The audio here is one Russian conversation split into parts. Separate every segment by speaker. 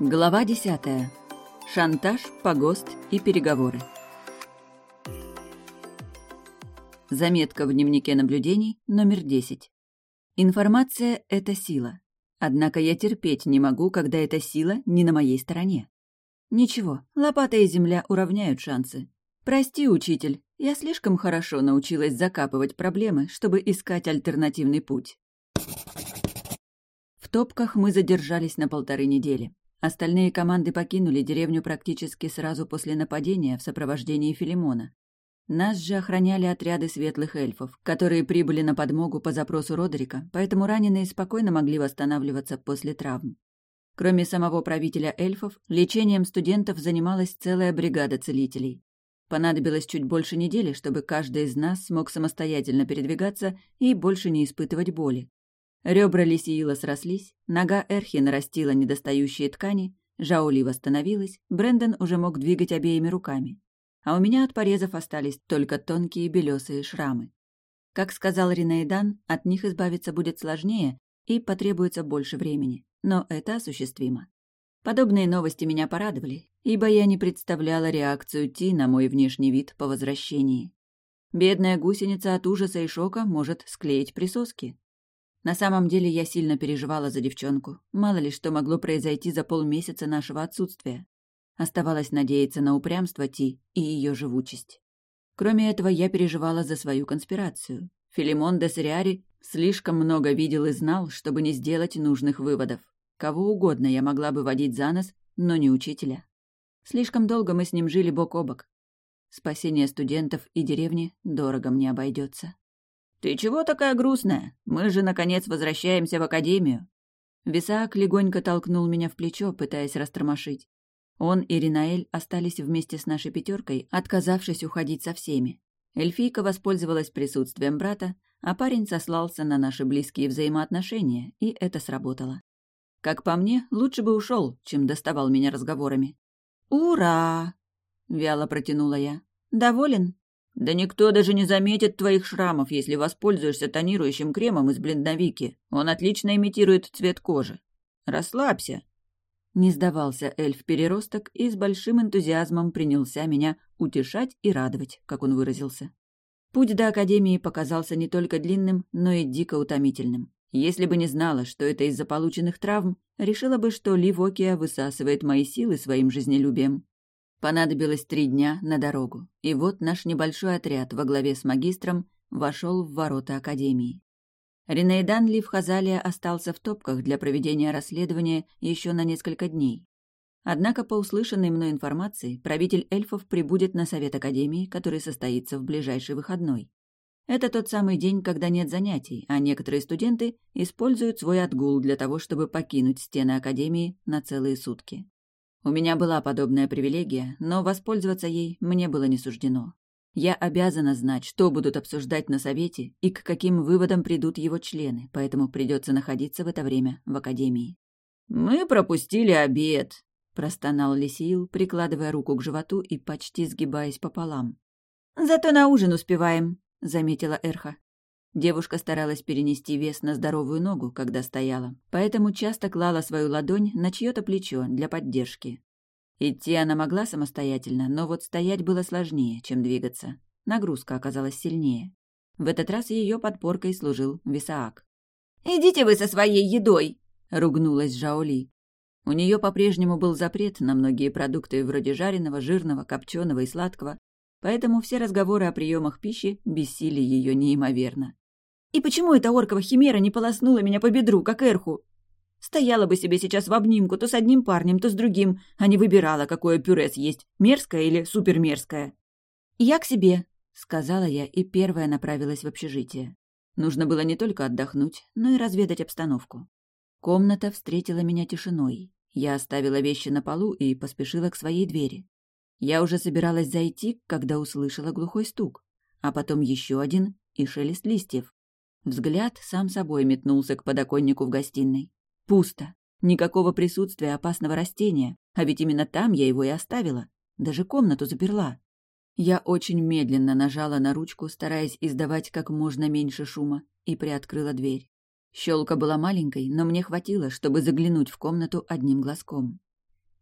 Speaker 1: Глава десятая. Шантаж, погост и переговоры. Заметка в дневнике наблюдений номер 10. Информация — это сила. Однако я терпеть не могу, когда эта сила не на моей стороне. Ничего, лопата и земля уравняют шансы. Прости, учитель, я слишком хорошо научилась закапывать проблемы, чтобы искать альтернативный путь. В топках мы задержались на полторы недели. Остальные команды покинули деревню практически сразу после нападения в сопровождении Филимона. Нас же охраняли отряды светлых эльфов, которые прибыли на подмогу по запросу Родерика, поэтому раненые спокойно могли восстанавливаться после травм. Кроме самого правителя эльфов, лечением студентов занималась целая бригада целителей. Понадобилось чуть больше недели, чтобы каждый из нас смог самостоятельно передвигаться и больше не испытывать боли. Ребра Лисиила срослись, нога Эрхи нарастила недостающие ткани, Жаули восстановилась, Брэндон уже мог двигать обеими руками. А у меня от порезов остались только тонкие белесые шрамы. Как сказал Ринейдан, от них избавиться будет сложнее и потребуется больше времени, но это осуществимо. Подобные новости меня порадовали, ибо я не представляла реакцию Ти на мой внешний вид по возвращении. Бедная гусеница от ужаса и шока может склеить присоски. На самом деле я сильно переживала за девчонку. Мало ли что могло произойти за полмесяца нашего отсутствия. Оставалось надеяться на упрямство Ти и ее живучесть. Кроме этого, я переживала за свою конспирацию. Филимон де Сириари слишком много видел и знал, чтобы не сделать нужных выводов. Кого угодно я могла бы водить за нос, но не учителя. Слишком долго мы с ним жили бок о бок. Спасение студентов и деревни дорого мне обойдется. «Ты чего такая грустная? Мы же, наконец, возвращаемся в академию». Висаак легонько толкнул меня в плечо, пытаясь растормошить. Он и Ринаэль остались вместе с нашей пятеркой, отказавшись уходить со всеми. Эльфийка воспользовалась присутствием брата, а парень сослался на наши близкие взаимоотношения, и это сработало. Как по мне, лучше бы ушел, чем доставал меня разговорами. «Ура!» — вяло протянула я. «Доволен?» Да никто даже не заметит твоих шрамов, если воспользуешься тонирующим кремом из блиндовики. Он отлично имитирует цвет кожи. Расслабься. Не сдавался эльф-переросток и с большим энтузиазмом принялся меня утешать и радовать, как он выразился. Путь до Академии показался не только длинным, но и дико утомительным. Если бы не знала, что это из-за полученных травм, решила бы, что Ливокия высасывает мои силы своим жизнелюбием. Понадобилось три дня на дорогу, и вот наш небольшой отряд во главе с магистром вошел в ворота Академии. Ринейдан Ливхазалия остался в топках для проведения расследования еще на несколько дней. Однако, по услышанной мной информации, правитель эльфов прибудет на Совет Академии, который состоится в ближайший выходной. Это тот самый день, когда нет занятий, а некоторые студенты используют свой отгул для того, чтобы покинуть стены Академии на целые сутки. У меня была подобная привилегия, но воспользоваться ей мне было не суждено. Я обязана знать, что будут обсуждать на совете и к каким выводам придут его члены, поэтому придется находиться в это время в академии. «Мы пропустили обед», — простонал Лисиил, прикладывая руку к животу и почти сгибаясь пополам. «Зато на ужин успеваем», — заметила Эрха. Девушка старалась перенести вес на здоровую ногу, когда стояла, поэтому часто клала свою ладонь на чье-то плечо для поддержки. Идти она могла самостоятельно, но вот стоять было сложнее, чем двигаться. Нагрузка оказалась сильнее. В этот раз ее подпоркой служил Висаак. «Идите вы со своей едой!» — ругнулась Жаоли. У нее по-прежнему был запрет на многие продукты вроде жареного, жирного, копченого и сладкого, поэтому все разговоры о приемах пищи бесили ее неимоверно. И почему эта оркова химера не полоснула меня по бедру, как Эрху? Стояла бы себе сейчас в обнимку то с одним парнем, то с другим, а не выбирала, какое пюре съесть, мерзкое или супермерзкое. «Я к себе», — сказала я и первая направилась в общежитие. Нужно было не только отдохнуть, но и разведать обстановку. Комната встретила меня тишиной. Я оставила вещи на полу и поспешила к своей двери. Я уже собиралась зайти, когда услышала глухой стук, а потом еще один и шелест листьев. Взгляд сам собой метнулся к подоконнику в гостиной. Пусто. Никакого присутствия опасного растения, а ведь именно там я его и оставила. Даже комнату заперла. Я очень медленно нажала на ручку, стараясь издавать как можно меньше шума, и приоткрыла дверь. Щелка была маленькой, но мне хватило, чтобы заглянуть в комнату одним глазком.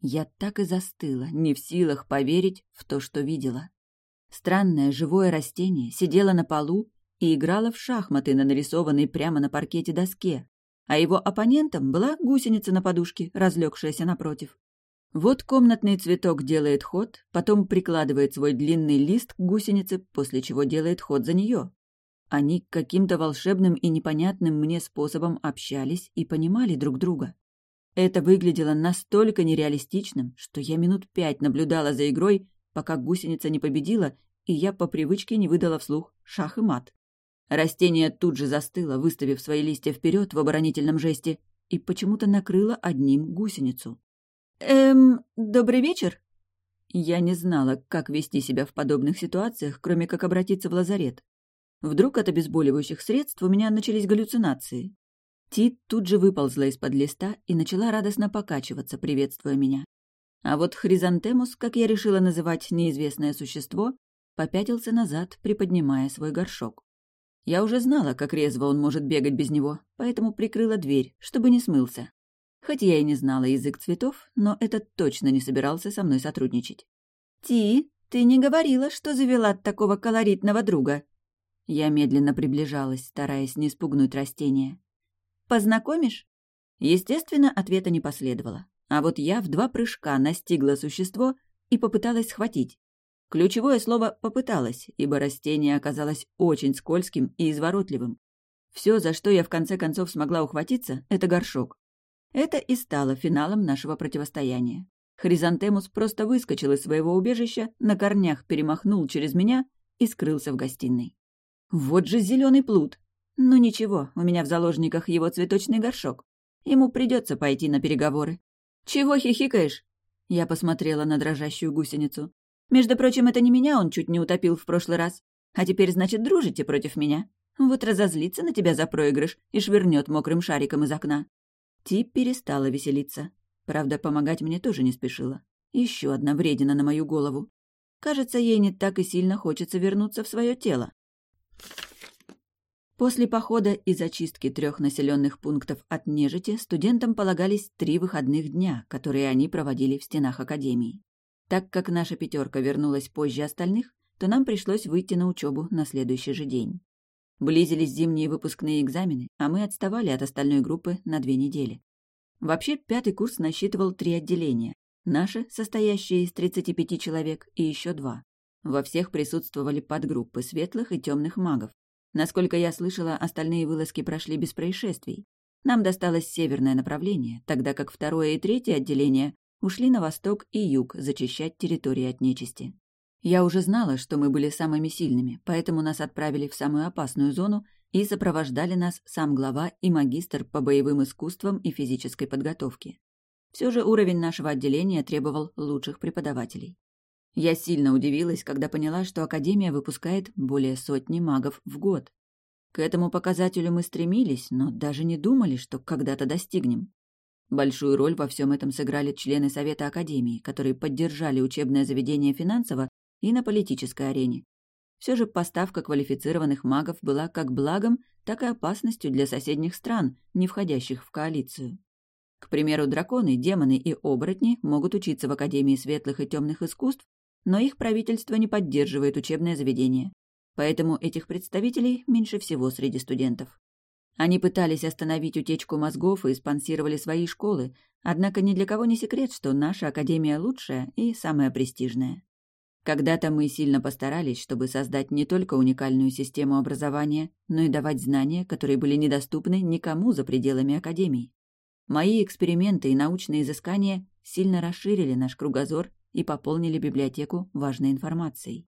Speaker 1: Я так и застыла, не в силах поверить в то, что видела. Странное живое растение сидело на полу и играло в шахматы на нарисованной прямо на паркете доске, а его оппонентом была гусеница на подушке, разлегшаяся напротив. Вот комнатный цветок делает ход, потом прикладывает свой длинный лист к гусенице, после чего делает ход за нее. Они каким-то волшебным и непонятным мне способом общались и понимали друг друга. Это выглядело настолько нереалистичным, что я минут пять наблюдала за игрой, пока гусеница не победила, и я по привычке не выдала вслух шах и мат. Растение тут же застыло, выставив свои листья вперед в оборонительном жесте, и почему-то накрыло одним гусеницу. «Эм, добрый вечер?» Я не знала, как вести себя в подобных ситуациях, кроме как обратиться в лазарет. Вдруг от обезболивающих средств у меня начались галлюцинации. Ти тут же выползла из-под листа и начала радостно покачиваться, приветствуя меня. А вот Хризантемус, как я решила называть неизвестное существо, попятился назад, приподнимая свой горшок. Я уже знала, как резво он может бегать без него, поэтому прикрыла дверь, чтобы не смылся. Хоть я и не знала язык цветов, но этот точно не собирался со мной сотрудничать. «Ти, ты не говорила, что завела такого колоритного друга?» Я медленно приближалась, стараясь не спугнуть растение. «Познакомишь?» Естественно, ответа не последовало. А вот я в два прыжка настигла существо и попыталась схватить. Ключевое слово «попыталась», ибо растение оказалось очень скользким и изворотливым. Все, за что я в конце концов смогла ухватиться, — это горшок. Это и стало финалом нашего противостояния. Хризантемус просто выскочил из своего убежища, на корнях перемахнул через меня и скрылся в гостиной. Вот же зеленый плут! Ну ничего, у меня в заложниках его цветочный горшок. Ему придется пойти на переговоры. «Чего хихикаешь?» Я посмотрела на дрожащую гусеницу. Между прочим, это не меня он чуть не утопил в прошлый раз. А теперь, значит, дружите против меня? Вот разозлится на тебя за проигрыш и швырнет мокрым шариком из окна». Ти перестала веселиться. Правда, помогать мне тоже не спешила. Еще одна вредина на мою голову. Кажется, ей не так и сильно хочется вернуться в свое тело. После похода и зачистки трех населенных пунктов от нежити студентам полагались три выходных дня, которые они проводили в стенах академии. Так как наша пятерка вернулась позже остальных, то нам пришлось выйти на учебу на следующий же день. Близились зимние выпускные экзамены, а мы отставали от остальной группы на две недели. Вообще, пятый курс насчитывал три отделения. Наше, состоящее из 35 человек, и еще два. Во всех присутствовали подгруппы светлых и темных магов. Насколько я слышала, остальные вылазки прошли без происшествий. Нам досталось северное направление, тогда как второе и третье отделение ушли на восток и юг зачищать территории от нечисти. Я уже знала, что мы были самыми сильными, поэтому нас отправили в самую опасную зону и сопровождали нас сам глава и магистр по боевым искусствам и физической подготовке. Все же уровень нашего отделения требовал лучших преподавателей. Я сильно удивилась, когда поняла, что Академия выпускает более сотни магов в год. К этому показателю мы стремились, но даже не думали, что когда-то достигнем. Большую роль во всем этом сыграли члены Совета Академии, которые поддержали учебное заведение финансово и на политической арене. Все же поставка квалифицированных магов была как благом, так и опасностью для соседних стран, не входящих в коалицию. К примеру, драконы, демоны и оборотни могут учиться в Академии светлых и темных искусств, но их правительство не поддерживает учебное заведение. Поэтому этих представителей меньше всего среди студентов. Они пытались остановить утечку мозгов и спонсировали свои школы, однако ни для кого не секрет, что наша академия лучшая и самая престижная. Когда-то мы сильно постарались, чтобы создать не только уникальную систему образования, но и давать знания, которые были недоступны никому за пределами академии. Мои эксперименты и научные изыскания сильно расширили наш кругозор и пополнили библиотеку важной информацией.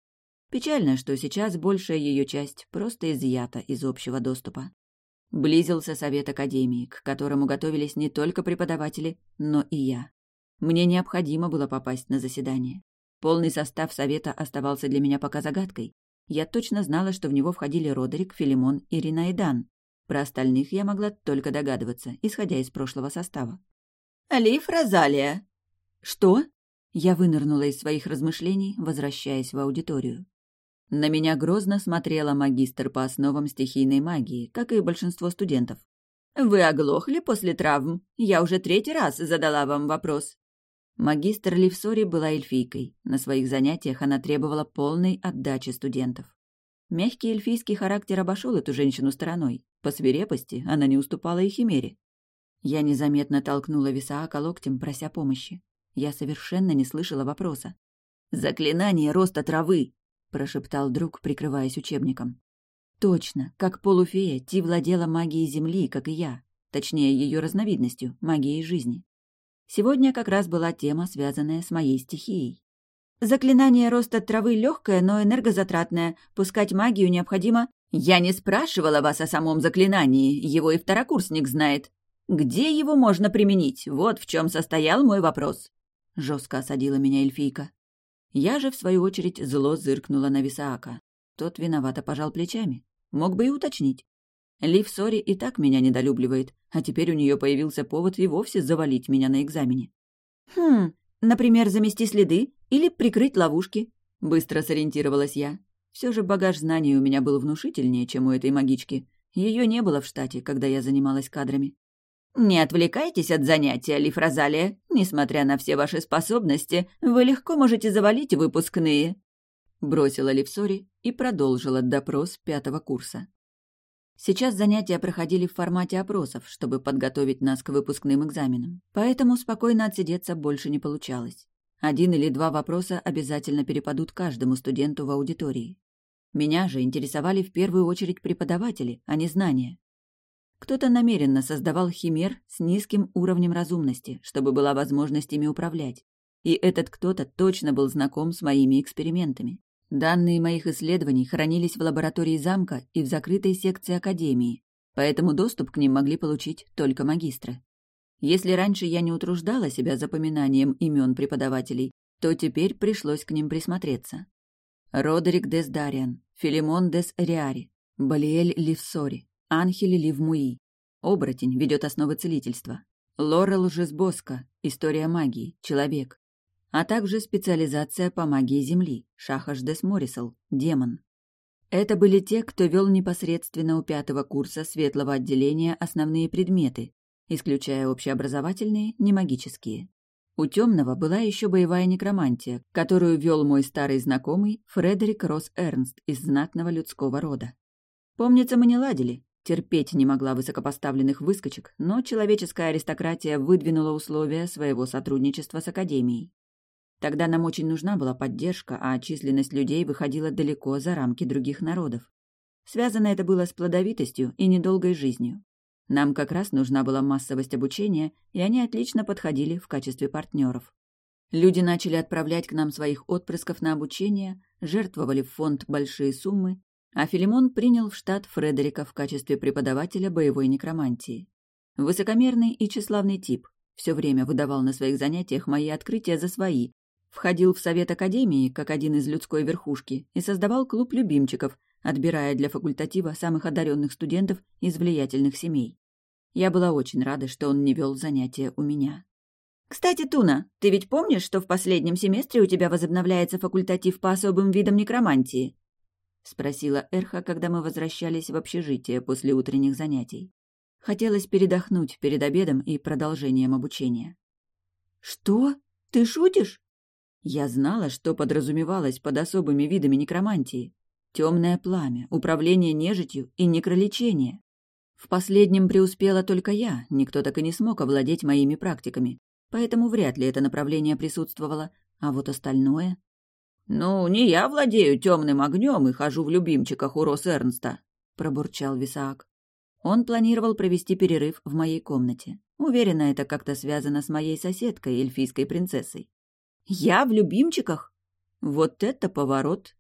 Speaker 1: Печально, что сейчас большая ее часть просто изъята из общего доступа. Близился совет академии, к которому готовились не только преподаватели, но и я. Мне необходимо было попасть на заседание. Полный состав совета оставался для меня пока загадкой. Я точно знала, что в него входили Родерик, Филимон и Ринаидан. Про остальных я могла только догадываться, исходя из прошлого состава. «Алиф Розалия!» «Что?» Я вынырнула из своих размышлений, возвращаясь в аудиторию. На меня грозно смотрела магистр по основам стихийной магии, как и большинство студентов. «Вы оглохли после травм? Я уже третий раз задала вам вопрос». Магистр Ливсори была эльфийкой. На своих занятиях она требовала полной отдачи студентов. Мягкий эльфийский характер обошел эту женщину стороной. По свирепости она не уступала и химере. Я незаметно толкнула Висаака локтем, прося помощи. Я совершенно не слышала вопроса. «Заклинание роста травы!» — прошептал друг, прикрываясь учебником. Точно, как полуфея, Ти владела магией Земли, как и я. Точнее, ее разновидностью — магией жизни. Сегодня как раз была тема, связанная с моей стихией. Заклинание роста травы легкое, но энергозатратное. Пускать магию необходимо... Я не спрашивала вас о самом заклинании, его и второкурсник знает. Где его можно применить? Вот в чем состоял мой вопрос. Жестко осадила меня эльфийка. Я же, в свою очередь, зло зыркнула на Висаака. Тот виновато пожал плечами. Мог бы и уточнить. Лив Сори и так меня недолюбливает, а теперь у нее появился повод и вовсе завалить меня на экзамене. «Хм, например, замести следы или прикрыть ловушки?» Быстро сориентировалась я. Все же багаж знаний у меня был внушительнее, чем у этой магички. Ее не было в штате, когда я занималась кадрами. «Не отвлекайтесь от занятия, Лиф Розалия. Несмотря на все ваши способности, вы легко можете завалить выпускные», — бросила Левсори и продолжила допрос пятого курса. Сейчас занятия проходили в формате опросов, чтобы подготовить нас к выпускным экзаменам, поэтому спокойно отсидеться больше не получалось. Один или два вопроса обязательно перепадут каждому студенту в аудитории. Меня же интересовали в первую очередь преподаватели, а не знания. Кто-то намеренно создавал химер с низким уровнем разумности, чтобы была возможность ими управлять. И этот кто-то точно был знаком с моими экспериментами. Данные моих исследований хранились в лаборатории замка и в закрытой секции Академии, поэтому доступ к ним могли получить только магистры. Если раньше я не утруждала себя запоминанием имен преподавателей, то теперь пришлось к ним присмотреться. Родерик Дес Дариан, Филимон Дес Риари, Балиэль Ливсори, Анхели Ливмуи. Оборотень ведет основы целительства. Лорел Жизбоска, История магии, Человек а также специализация по магии Земли, Шахаш Дес Морисел, демон. Это были те, кто вел непосредственно у пятого курса светлого отделения основные предметы, исключая общеобразовательные, немагические. У темного была еще боевая некромантия, которую вел мой старый знакомый Фредерик Росс Эрнст из знатного людского рода. Помнится, мы не ладили, терпеть не могла высокопоставленных выскочек, но человеческая аристократия выдвинула условия своего сотрудничества с Академией. Тогда нам очень нужна была поддержка, а численность людей выходила далеко за рамки других народов. Связано это было с плодовитостью и недолгой жизнью. Нам как раз нужна была массовость обучения, и они отлично подходили в качестве партнеров. Люди начали отправлять к нам своих отпрысков на обучение, жертвовали в фонд большие суммы, а Филимон принял в штат Фредерика в качестве преподавателя боевой некромантии. Высокомерный и тщеславный тип, все время выдавал на своих занятиях мои открытия за свои, Входил в совет академии, как один из людской верхушки, и создавал клуб любимчиков, отбирая для факультатива самых одаренных студентов из влиятельных семей. Я была очень рада, что он не вел занятия у меня. «Кстати, Туна, ты ведь помнишь, что в последнем семестре у тебя возобновляется факультатив по особым видам некромантии?» — спросила Эрха, когда мы возвращались в общежитие после утренних занятий. Хотелось передохнуть перед обедом и продолжением обучения. «Что? Ты шутишь?» Я знала, что подразумевалось под особыми видами некромантии. Темное пламя, управление нежитью и некролечение. В последнем преуспела только я, никто так и не смог овладеть моими практиками, поэтому вряд ли это направление присутствовало, а вот остальное... «Ну, не я владею темным огнем и хожу в любимчиках у Рос Эрнста», — пробурчал Висаак. Он планировал провести перерыв в моей комнате. Уверена, это как-то связано с моей соседкой, эльфийской принцессой. Я в любимчиках? Вот это поворот!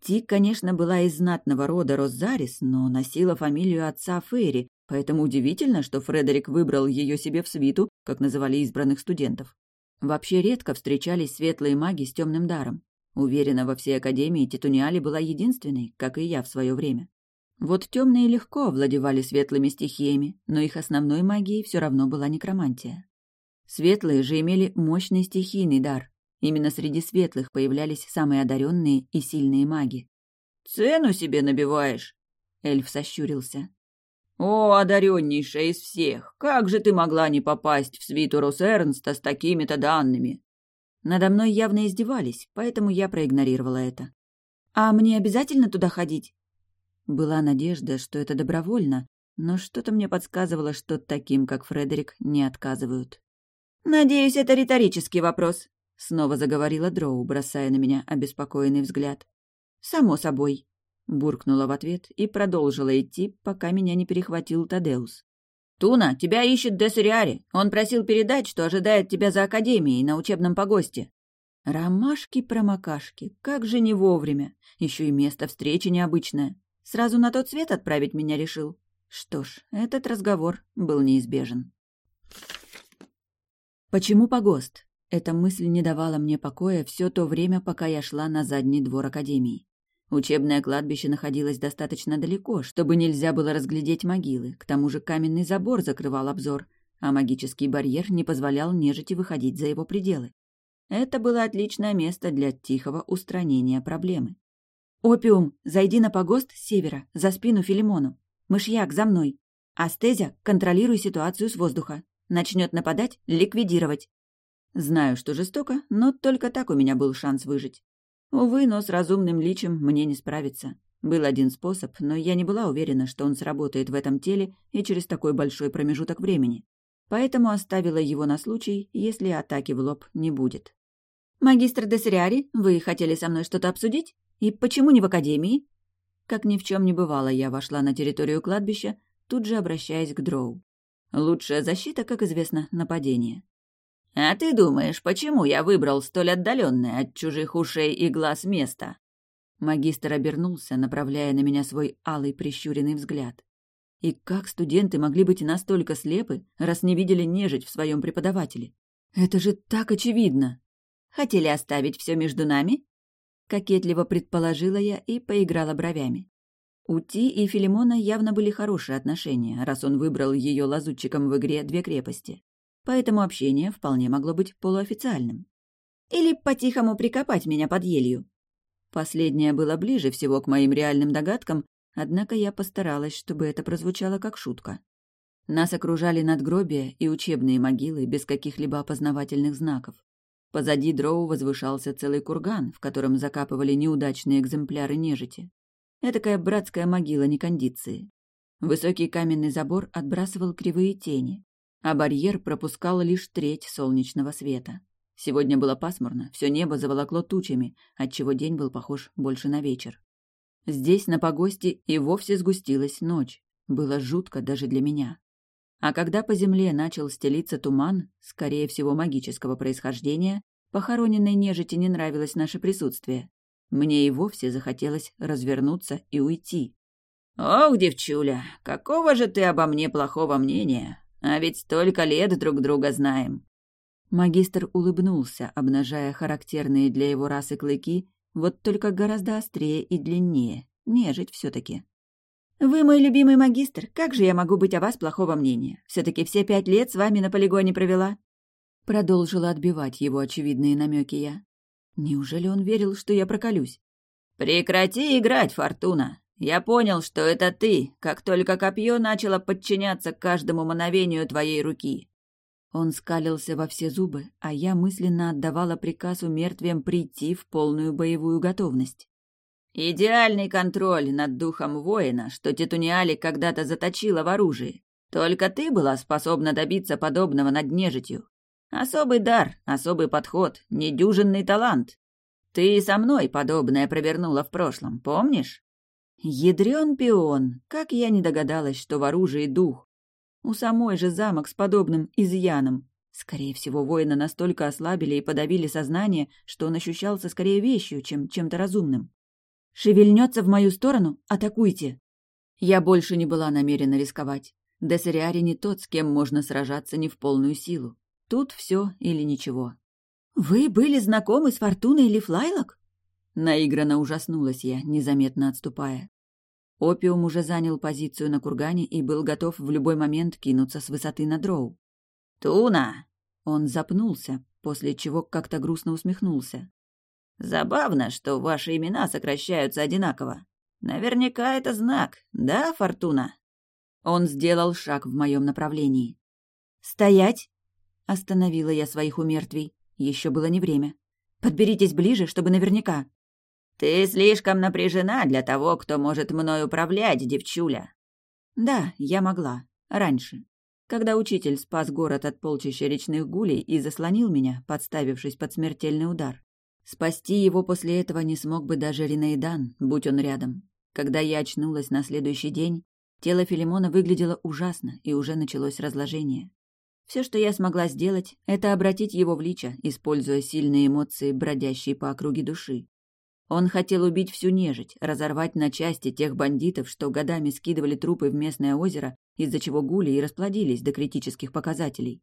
Speaker 1: Ти, конечно, была из знатного рода Розарис, но носила фамилию отца Фейри, поэтому удивительно, что Фредерик выбрал ее себе в свиту, как называли избранных студентов. Вообще редко встречались светлые маги с темным даром. Уверена, во всей Академии Титуниали была единственной, как и я в свое время. Вот темные легко овладевали светлыми стихиями, но их основной магией все равно была некромантия. Светлые же имели мощный стихийный дар, Именно среди светлых появлялись самые одаренные и сильные маги. «Цену себе набиваешь!» Эльф сощурился. «О, одареннейшая из всех! Как же ты могла не попасть в свиту Росернста с такими-то данными?» Надо мной явно издевались, поэтому я проигнорировала это. «А мне обязательно туда ходить?» Была надежда, что это добровольно, но что-то мне подсказывало, что таким, как Фредерик, не отказывают. «Надеюсь, это риторический вопрос», — снова заговорила Дроу, бросая на меня обеспокоенный взгляд. «Само собой», — буркнула в ответ и продолжила идти, пока меня не перехватил Тадеус. «Туна, тебя ищет Десериари. Он просил передать, что ожидает тебя за Академией на учебном погосте». «Ромашки-промокашки, как же не вовремя. Еще и место встречи необычное. Сразу на тот свет отправить меня решил. Что ж, этот разговор был неизбежен». Почему погост? Эта мысль не давала мне покоя все то время, пока я шла на задний двор Академии. Учебное кладбище находилось достаточно далеко, чтобы нельзя было разглядеть могилы, к тому же каменный забор закрывал обзор, а магический барьер не позволял нежити выходить за его пределы. Это было отличное место для тихого устранения проблемы. «Опиум, зайди на погост с севера, за спину Филимону. Мышьяк, за мной. Астезя, контролируй ситуацию с воздуха. Начнет нападать — ликвидировать». Знаю, что жестоко, но только так у меня был шанс выжить. Увы, но с разумным личем мне не справиться. Был один способ, но я не была уверена, что он сработает в этом теле и через такой большой промежуток времени. Поэтому оставила его на случай, если атаки в лоб не будет. «Магистр Десериари, вы хотели со мной что-то обсудить? И почему не в академии?» Как ни в чем не бывало, я вошла на территорию кладбища, тут же обращаясь к Дроу. Лучшая защита, как известно, нападение. «А ты думаешь, почему я выбрал столь отдаленное от чужих ушей и глаз место?» Магистр обернулся, направляя на меня свой алый прищуренный взгляд. И как студенты могли быть настолько слепы, раз не видели нежить в своем преподавателе? Это же так очевидно! Хотели оставить все между нами? Кокетливо предположила я и поиграла бровями. У Ти и Филимона явно были хорошие отношения, раз он выбрал ее лазутчиком в игре «Две крепости» поэтому общение вполне могло быть полуофициальным. Или по-тихому прикопать меня под елью. Последнее было ближе всего к моим реальным догадкам, однако я постаралась, чтобы это прозвучало как шутка. Нас окружали надгробия и учебные могилы без каких-либо опознавательных знаков. Позади дроу возвышался целый курган, в котором закапывали неудачные экземпляры нежити. Этакая братская могила некондиции. Высокий каменный забор отбрасывал кривые тени а барьер пропускал лишь треть солнечного света. Сегодня было пасмурно, все небо заволокло тучами, отчего день был похож больше на вечер. Здесь, на погосте, и вовсе сгустилась ночь. Было жутко даже для меня. А когда по земле начал стелиться туман, скорее всего, магического происхождения, похороненной нежити не нравилось наше присутствие. Мне и вовсе захотелось развернуться и уйти. «Ох, девчуля, какого же ты обо мне плохого мнения? А ведь столько лет друг друга знаем». Магистр улыбнулся, обнажая характерные для его расы клыки, вот только гораздо острее и длиннее. Нежить все таки «Вы мой любимый магистр, как же я могу быть о вас плохого мнения? все таки все пять лет с вами на полигоне провела». Продолжила отбивать его очевидные намеки я. Неужели он верил, что я проколюсь? «Прекрати играть, Фортуна!» Я понял, что это ты, как только копье начало подчиняться каждому мановению твоей руки. Он скалился во все зубы, а я мысленно отдавала приказ у мертвям прийти в полную боевую готовность. Идеальный контроль над духом воина, что Титуниали когда-то заточила в оружии. Только ты была способна добиться подобного над нежитью. Особый дар, особый подход, недюжинный талант. Ты со мной подобное провернула в прошлом, помнишь? Ядрен пион! Как я не догадалась, что в оружии дух. У самой же замок с подобным изъяном. Скорее всего, воина настолько ослабили и подавили сознание, что он ощущался скорее вещью, чем чем-то разумным. «Шевельнется в мою сторону? Атакуйте!» Я больше не была намерена рисковать. Десериари не тот, с кем можно сражаться не в полную силу. Тут все или ничего. «Вы были знакомы с Фортуной или Флайлок?» Наигранно ужаснулась я, незаметно отступая. Опиум уже занял позицию на кургане и был готов в любой момент кинуться с высоты на дроу. «Туна!» Он запнулся, после чего как-то грустно усмехнулся. «Забавно, что ваши имена сокращаются одинаково. Наверняка это знак, да, Фортуна?» Он сделал шаг в моем направлении. «Стоять!» — остановила я своих умертвий. Еще было не время. «Подберитесь ближе, чтобы наверняка».
Speaker 2: «Ты слишком напряжена для того, кто может мной управлять, девчуля».
Speaker 1: Да, я могла. Раньше. Когда учитель спас город от полчища речных гулей и заслонил меня, подставившись под смертельный удар. Спасти его после этого не смог бы даже Ринейдан, будь он рядом. Когда я очнулась на следующий день, тело Филимона выглядело ужасно, и уже началось разложение. Все, что я смогла сделать, это обратить его в лича, используя сильные эмоции, бродящие по округе души. Он хотел убить всю нежить, разорвать на части тех бандитов, что годами скидывали трупы в местное озеро, из-за чего гули и расплодились до критических показателей.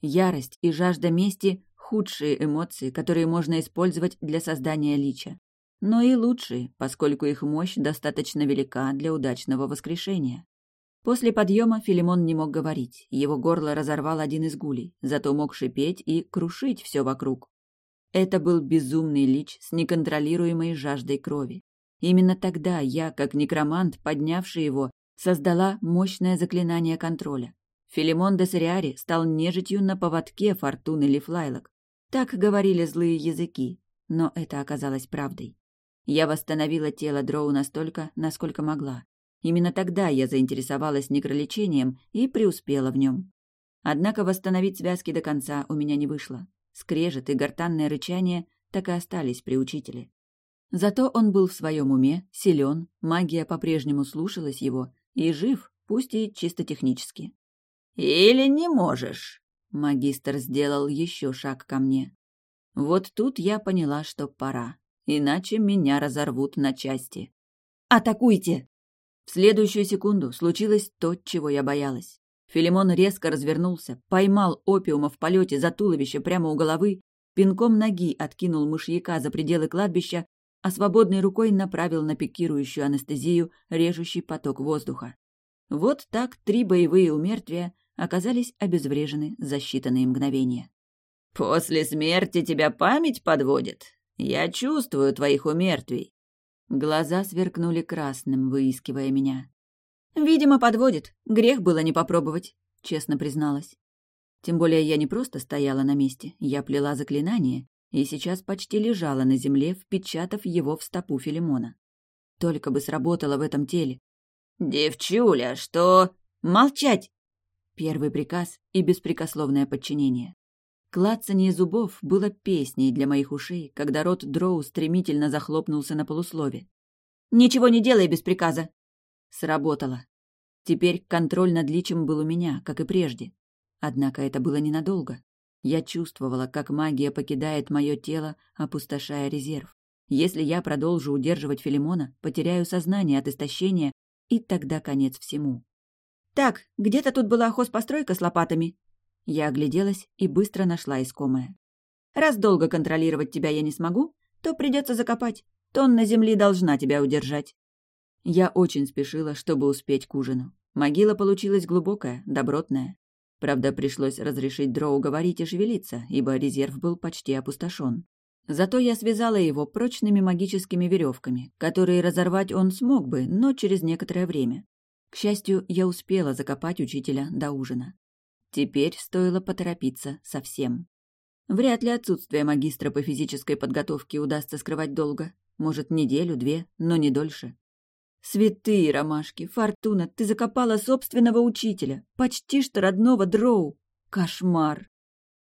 Speaker 1: Ярость и жажда мести — худшие эмоции, которые можно использовать для создания лича. Но и лучшие, поскольку их мощь достаточно велика для удачного воскрешения. После подъема Филимон не мог говорить, его горло разорвал один из гулей, зато мог шипеть и крушить все вокруг. Это был безумный лич с неконтролируемой жаждой крови. Именно тогда я, как некромант, поднявший его, создала мощное заклинание контроля. Филимон де Сориари стал нежитью на поводке Фортуны Лифлайлок. Так говорили злые языки, но это оказалось правдой. Я восстановила тело Дроу настолько, насколько могла. Именно тогда я заинтересовалась некролечением и преуспела в нем. Однако восстановить связки до конца у меня не вышло. Скрежет и гортанное рычание так и остались при учителе. Зато он был в своем уме, силен, магия по-прежнему слушалась его и жив, пусть и чисто технически.
Speaker 2: «Или не можешь?»
Speaker 1: Магистр сделал еще шаг ко мне. Вот тут я поняла, что пора, иначе меня разорвут на части. «Атакуйте!» В следующую секунду случилось то, чего я боялась. Филимон резко развернулся, поймал опиума в полете за туловище прямо у головы, пинком ноги откинул мышьяка за пределы кладбища, а свободной рукой направил на пикирующую анестезию режущий поток воздуха. Вот так три боевые умертвия оказались обезврежены за считанные мгновения.
Speaker 2: «После смерти тебя память подводит? Я чувствую твоих умертвий».
Speaker 1: Глаза сверкнули красным, выискивая меня. «Видимо, подводит. Грех было не попробовать», — честно призналась. Тем более я не просто стояла на месте, я плела заклинание и сейчас почти лежала на земле, впечатав его в стопу Филимона. Только бы сработало в этом теле.
Speaker 2: «Девчуля, что...» «Молчать!»
Speaker 1: Первый приказ и беспрекословное подчинение. Клацанье зубов было песней для моих ушей, когда рот Дроу стремительно захлопнулся на полуслове. «Ничего не делай без приказа!» Сработало. Теперь контроль над личем был у меня, как и прежде. Однако это было ненадолго. Я чувствовала, как магия покидает мое тело, опустошая резерв. Если я продолжу удерживать Филимона, потеряю сознание от истощения, и тогда конец всему. «Так, где-то тут была хозпостройка с лопатами». Я огляделась и быстро нашла искомое. «Раз долго контролировать тебя я не смогу, то придется закопать. Тонна земли должна тебя удержать». Я очень спешила, чтобы успеть к ужину. Могила получилась глубокая, добротная. Правда, пришлось разрешить Дроу говорить и шевелиться, ибо резерв был почти опустошен. Зато я связала его прочными магическими веревками, которые разорвать он смог бы, но через некоторое время. К счастью, я успела закопать учителя до ужина. Теперь стоило поторопиться совсем. Вряд ли отсутствие магистра по физической подготовке удастся скрывать долго. Может, неделю-две, но не дольше. Святые ромашки, Фортуна, ты закопала собственного учителя, почти что родного Дроу. Кошмар.